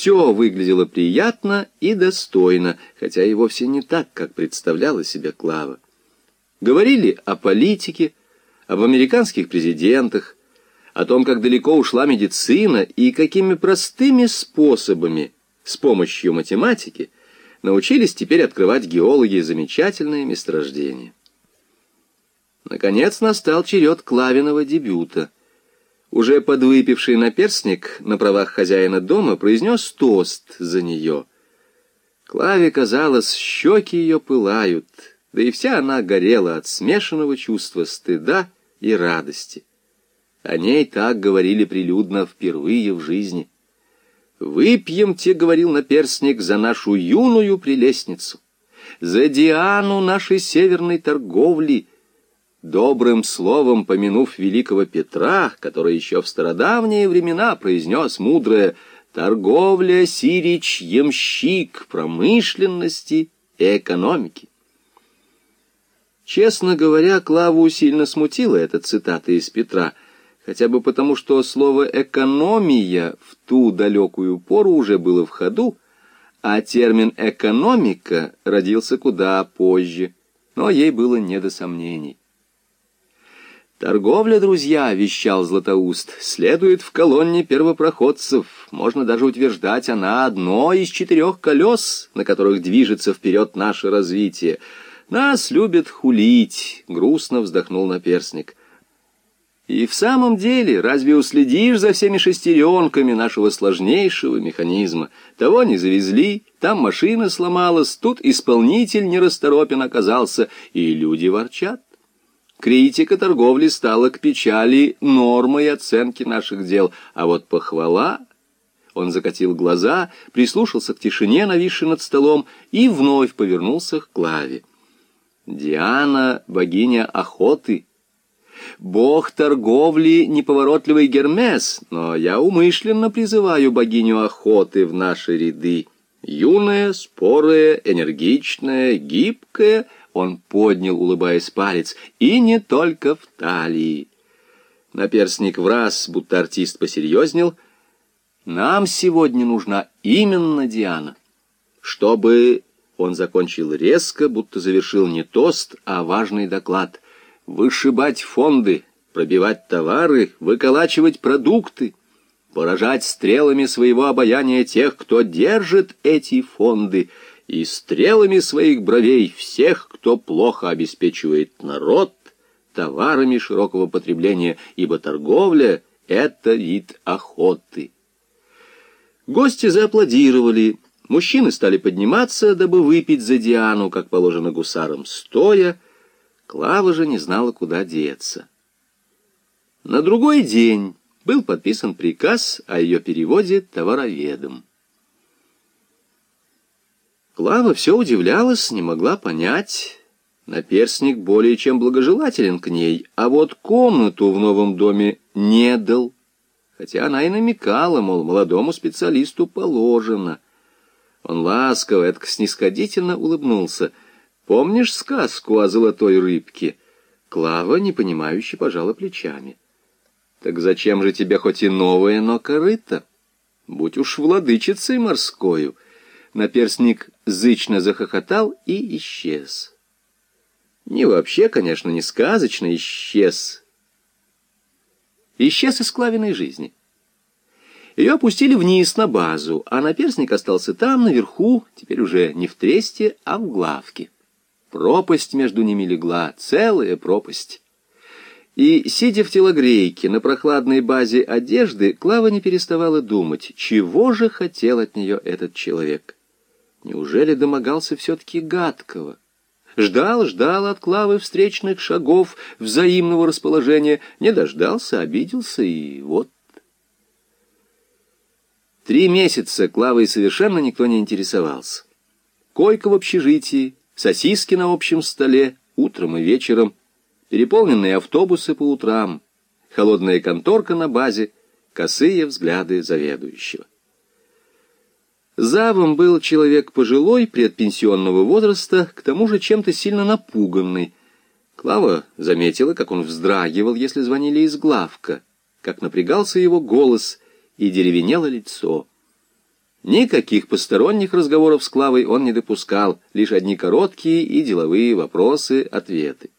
Все выглядело приятно и достойно, хотя и вовсе не так, как представляла себе Клава. Говорили о политике, об американских президентах, о том, как далеко ушла медицина и какими простыми способами с помощью математики научились теперь открывать геологи замечательные месторождения. Наконец настал черед Клавиного дебюта. Уже подвыпивший наперстник на правах хозяина дома произнес тост за нее. Клаве казалось, щеки ее пылают, да и вся она горела от смешанного чувства стыда и радости. О ней так говорили прилюдно впервые в жизни. «Выпьемте, — говорил наперстник, — за нашу юную прелестницу, за Диану нашей северной торговли, добрым словом помянув великого Петра, который еще в стародавние времена произнес мудрое «торговля, сирич, ямщик, промышленности и экономики». Честно говоря, Клаву сильно смутила эта цитата из Петра, хотя бы потому, что слово «экономия» в ту далекую пору уже было в ходу, а термин «экономика» родился куда позже, но ей было не до сомнений. «Торговля, друзья», — вещал Златоуст, — «следует в колонне первопроходцев. Можно даже утверждать, она одно из четырех колес, на которых движется вперед наше развитие». «Нас любят хулить», — грустно вздохнул наперсник. «И в самом деле, разве уследишь за всеми шестеренками нашего сложнейшего механизма? Того не завезли, там машина сломалась, тут исполнитель нерасторопен оказался, и люди ворчат. Критика торговли стала к печали нормой оценки наших дел, а вот похвала...» Он закатил глаза, прислушался к тишине, нависшей над столом, и вновь повернулся к Клаве. Диана — богиня охоты. Бог торговли — неповоротливый Гермес, но я умышленно призываю богиню охоты в наши ряды. Юная, спорая, энергичная, гибкая, он поднял, улыбаясь палец, и не только в талии. Наперстник в раз, будто артист посерьезнел. Нам сегодня нужна именно Диана, чтобы он закончил резко, будто завершил не тост, а важный доклад. Вышибать фонды, пробивать товары, выколачивать продукты, поражать стрелами своего обаяния тех, кто держит эти фонды, и стрелами своих бровей всех, кто плохо обеспечивает народ товарами широкого потребления, ибо торговля — это вид охоты. Гости зааплодировали, Мужчины стали подниматься, дабы выпить за Диану, как положено гусарам, стоя. Клава же не знала, куда деться. На другой день был подписан приказ о ее переводе товароведом. Клава все удивлялась, не могла понять. Наперсник более чем благожелателен к ней, а вот комнату в новом доме не дал. Хотя она и намекала, мол, молодому специалисту положено — он ласково, это снисходительно улыбнулся. «Помнишь сказку о золотой рыбке?» Клава, непонимающе, пожала плечами. «Так зачем же тебе хоть и новое, но корыто? Будь уж владычицей морскою!» Наперстник зычно захохотал и исчез. Не вообще, конечно, не сказочно исчез. Исчез из Клавиной жизни. Ее опустили вниз на базу, а наперстник остался там, наверху, теперь уже не в тресте, а в главке. Пропасть между ними легла, целая пропасть. И, сидя в телогрейке на прохладной базе одежды, Клава не переставала думать, чего же хотел от нее этот человек. Неужели домогался все-таки гадкого? Ждал, ждал от Клавы встречных шагов, взаимного расположения, не дождался, обиделся, и вот Три месяца Клавой совершенно никто не интересовался. Койка в общежитии, сосиски на общем столе, утром и вечером, переполненные автобусы по утрам, холодная конторка на базе, косые взгляды заведующего. Завом был человек пожилой, предпенсионного возраста, к тому же чем-то сильно напуганный. Клава заметила, как он вздрагивал, если звонили из главка, как напрягался его голос — и деревенело лицо. Никаких посторонних разговоров с Клавой он не допускал, лишь одни короткие и деловые вопросы-ответы.